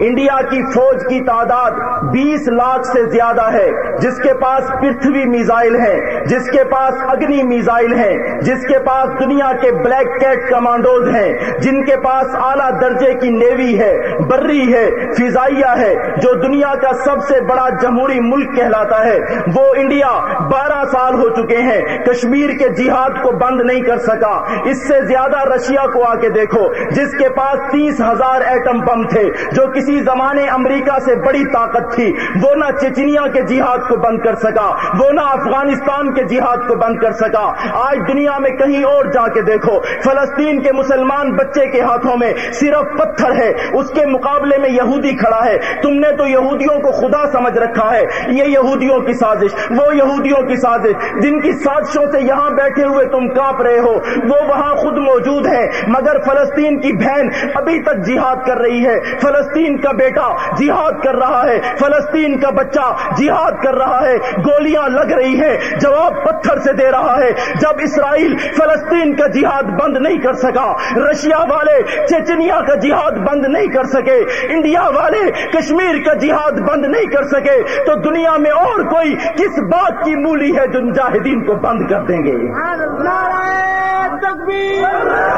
India کی فوج کی تعداد بیس لاکھ سے زیادہ ہے، جس کے پاس پرتھوی میزائل ہیں۔ جس کے پاس اگنی میزائل ہیں، جس کے پاس دنیا کے بلیک کیٹ کمانڈوز ہیں، جن کے پاس اعلیٰ درجے کی نیوی ہے، بری ہے، فضائیہ ہے، جو دنیا کا سب سے بڑا جمہوری ملک کہلاتا ہے۔ وہ انڈیا بارہ سال ہو چکے ہیں، کشمیر کے جہاد کو بند نہیں کر سکا۔ اس سے زیادہ رشیا کو آ کے دیکھو، جس کے پاس تیس ہزار ایٹم بم تھے، جو کسی زمانے امریکہ سے بڑی طاقت تھی۔ وہ نہ چچنیا کے جہاد کو بند کر سکا، وہ نہ افغانستان کے جہاد کو بند کر سکا۔ آج دنیا میں کہیں اور جا کے دیکھو۔ فلسطین کے مسلمان بچے کے ہاتھوں میں صرف پتھر ہے۔ اس کے مقابلے میں یہودی کھڑا ہے۔ تم نے تو یہودیوں کو خدا سمجھ رکھا ہے۔ یہ یہودیوں کی سازش، وہ یہودیوں کی سازش۔ جن کی سازشوں سے یہاں بیٹھے ہوئے تم کاپ رہے ہو، وہ وہاں خود موجود ہے مگر فلسطین کی بہن ابھی تک جہاد کر رہی ہے۔ فلسطین کا بیٹا جہاد کر رہا ہے۔ فلسطین کا بچہ جہاد کر رہا ہے۔ گولیاں لگ رہی ہیں۔ جواب پتھر سے دے رہا ہے۔ جب اسرائیل فلسطین کا جہاد بند نہیں کر سکا، رشیا والے چچنیا کا جہاد بند نہیں کر سکے، انڈیا والے کشمیر کا جہاد بند نہیں کر سکے، تو دنیا میں اور کوئی کس بات کی مولی ہے جو مجاہدین کو بند کر دیں گے؟ تکبیر!